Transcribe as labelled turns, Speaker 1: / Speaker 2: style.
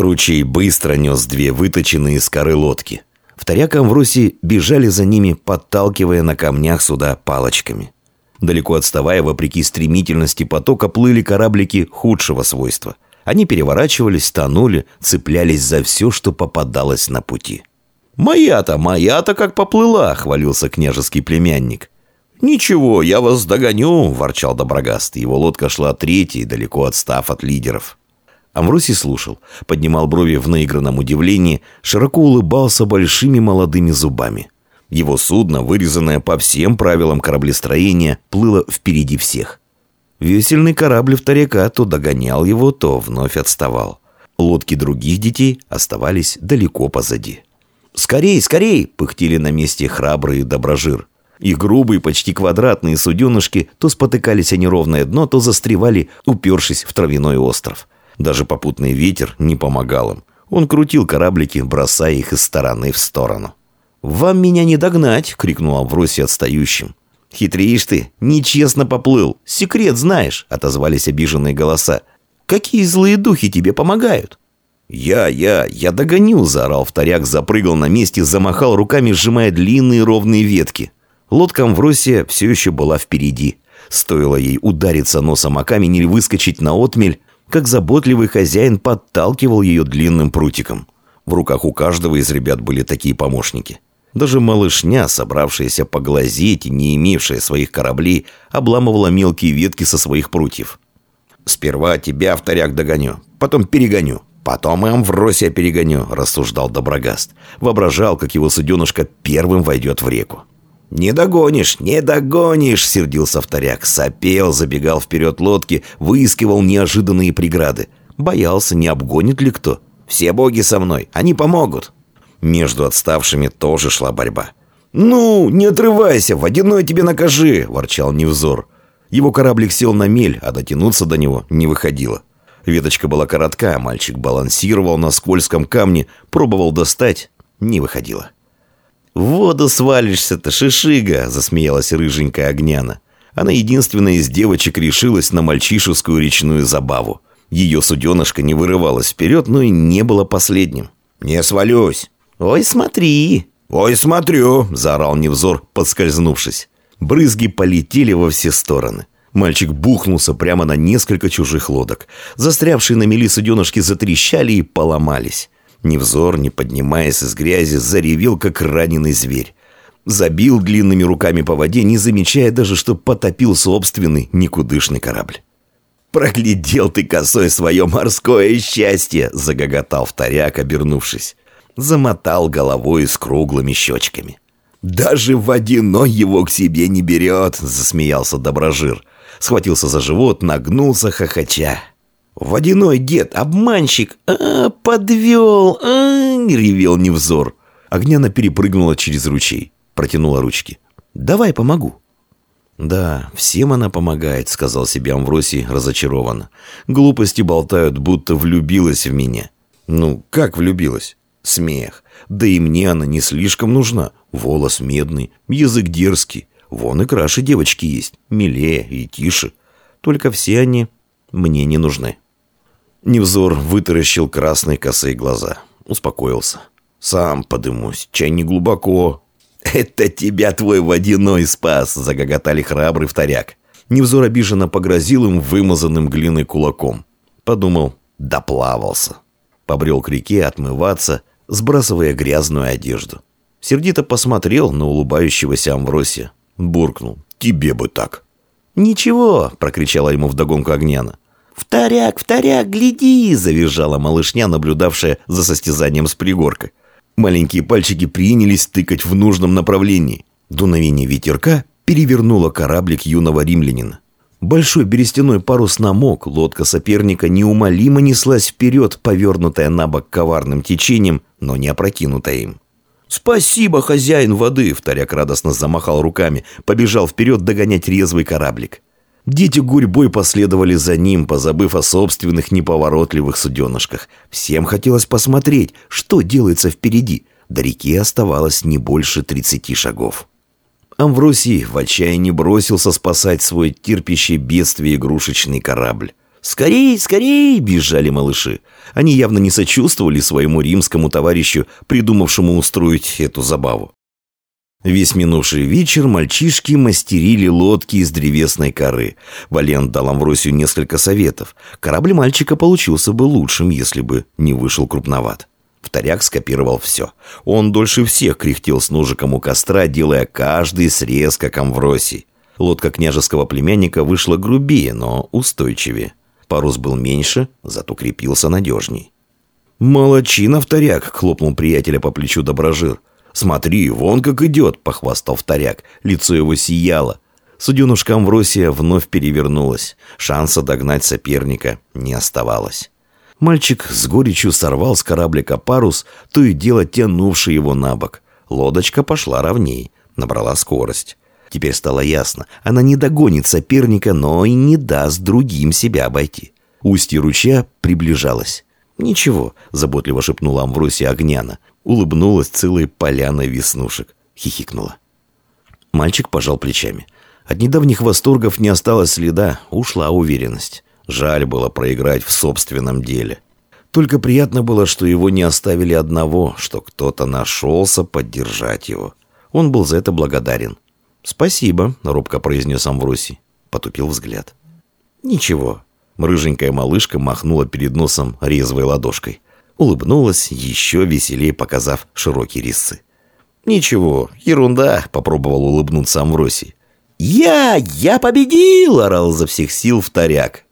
Speaker 1: Ручей быстро нес две выточенные из коры лодки. Вторяк Амвросий бежали за ними, подталкивая на камнях суда палочками. Далеко отставая, вопреки стремительности потока, плыли кораблики худшего свойства. Они переворачивались, тонули, цеплялись за все, что попадалось на пути. «Моя-то, моя-то как поплыла!» — хвалился княжеский племянник. «Ничего, я вас догоню!» — ворчал Доброгаст. Его лодка шла третьей, далеко отстав от лидеров. Амвросий слушал, поднимал брови в наигранном удивлении, широко улыбался большими молодыми зубами. Его судно, вырезанное по всем правилам кораблестроения, плыло впереди всех. Весельный корабль вторяка то догонял его, то вновь отставал. Лодки других детей оставались далеко позади. «Скорей, скорей!» — пыхтели на месте храбрые доброжир. Их грубые, почти квадратные суденышки то спотыкались о неровное дно, то застревали, упершись в травяной остров. Даже попутный ветер не помогал им. Он крутил кораблики, бросая их из стороны в сторону. «Вам меня не догнать!» — крикнул Амвросий отстающим. «Хитришь ты! Нечестно поплыл! Секрет знаешь!» — отозвались обиженные голоса. «Какие злые духи тебе помогают?» «Я, я, я догоню!» — заорал вторяк, запрыгал на месте, замахал руками, сжимая длинные ровные ветки. Лодка Амвросия все еще была впереди. Стоило ей удариться носом о камень или выскочить на отмель, как заботливый хозяин подталкивал ее длинным прутиком. В руках у каждого из ребят были такие помощники. Даже малышня, собравшаяся поглазеть и не имевшая своих кораблей, обламывала мелкие ветки со своих прутьев. «Сперва тебя, вторяк, догоню, потом перегоню, потом и Амвросия перегоню», – рассуждал Доброгаст. Воображал, как его суденышко первым войдет в реку. «Не догонишь, не догонишь!» — сердился вторяк. Сопел, забегал вперед лодки, выискивал неожиданные преграды. Боялся, не обгонит ли кто. «Все боги со мной, они помогут!» Между отставшими тоже шла борьба. «Ну, не отрывайся, водяной тебе накажи!» — ворчал Невзор. Его кораблик сел на мель, а дотянуться до него не выходило. Веточка была коротка, мальчик балансировал на скользком камне, пробовал достать, не выходило. «В воду свалишься-то, шишига!» – засмеялась рыженькая Огняна. Она единственная из девочек решилась на мальчишескую речную забаву. Ее суденышко не вырывалось вперед, но и не было последним. «Не свалюсь!» «Ой, смотри!» «Ой, смотрю!» – заорал Невзор, подскользнувшись. Брызги полетели во все стороны. Мальчик бухнулся прямо на несколько чужих лодок. Застрявшие на мели суденышки затрещали и поломались. Невзор, не поднимаясь из грязи, заревел, как раненый зверь. Забил длинными руками по воде, не замечая даже, что потопил собственный никудышный корабль. «Проглядел ты косой свое морское счастье!» — загоготал вторяк, обернувшись. Замотал головой с круглыми щечками. «Даже водяной его к себе не берет!» — засмеялся Доброжир. Схватился за живот, нагнулся, хохоча. «Водяной дед, обманщик! А, подвел! А, ревел Невзор. Огняна перепрыгнула через ручей, протянула ручки. «Давай помогу». «Да, всем она помогает», — сказал себе Амвросий разочарованно. «Глупости болтают, будто влюбилась в меня». «Ну, как влюбилась?» «Смех. Да и мне она не слишком нужна. Волос медный, язык дерзкий. Вон и краше девочки есть, милее и тише. Только все они мне не нужны». Невзор вытаращил красные косые глаза. Успокоился. «Сам подымусь, чай не глубоко». «Это тебя твой водяной спас!» – загоготали храбрый вторяк. Невзор обиженно погрозил им вымазанным глиной кулаком. Подумал, доплавался. Побрел к реке отмываться, сбрасывая грязную одежду. Сердито посмотрел на улыбающегося Амвросия. Буркнул. «Тебе бы так!» «Ничего!» – прокричала ему вдогонку Огняна. «Вторяк, вторяк, гляди!» – завизжала малышня, наблюдавшая за состязанием с пригорка. Маленькие пальчики принялись тыкать в нужном направлении. Дуновение ветерка перевернуло кораблик юного римлянина. Большой берестяной парус намок, лодка соперника неумолимо неслась вперед, повернутая на бок коварным течением, но не опрокинутая им. «Спасибо, хозяин воды!» – вторяк радостно замахал руками, побежал вперед догонять резвый кораблик. Дети гурьбой последовали за ним, позабыв о собственных неповоротливых суденышках. Всем хотелось посмотреть, что делается впереди. До реки оставалось не больше тридцати шагов. Амвросий в отчаянии бросился спасать свой терпящий бедствие игрушечный корабль. «Скорей, скорей!» – бежали малыши. Они явно не сочувствовали своему римскому товарищу, придумавшему устроить эту забаву. Весь минувший вечер мальчишки мастерили лодки из древесной коры. Валент дал Амвросию несколько советов. Корабль мальчика получился бы лучшим, если бы не вышел крупноват. Вторяк скопировал все. Он дольше всех кряхтел с ножиком у костра, делая каждый срез, как Амвросий. Лодка княжеского племянника вышла грубее, но устойчивее. Парус был меньше, зато крепился надежней. «Молодчина, вторяк!» — хлопнул приятеля по плечу Доброжир. «Смотри, вон как идет!» — похвастал вторяк. Лицо его сияло. Суденушка Амвросия вновь перевернулась. Шанса догнать соперника не оставалось. Мальчик с горечью сорвал с кораблика парус, то и дело тянувший его на бок. Лодочка пошла ровней, набрала скорость. Теперь стало ясно, она не догонит соперника, но и не даст другим себя обойти. Устье ручья приближалось. «Ничего», — заботливо шепнула Амвросия Огняна. Улыбнулась целой поляной веснушек. Хихикнула. Мальчик пожал плечами. От недавних восторгов не осталось следа, ушла уверенность. Жаль было проиграть в собственном деле. Только приятно было, что его не оставили одного, что кто-то нашелся поддержать его. Он был за это благодарен. «Спасибо», — робко произнес Амвросий. Потупил взгляд. «Ничего». Рыженькая малышка махнула перед носом резвой ладошкой. Улыбнулась, еще веселее показав широкие резцы. «Ничего, ерунда», — попробовал улыбнуться Амвросий. «Я! Я победил!» — орал изо всех сил вторяк.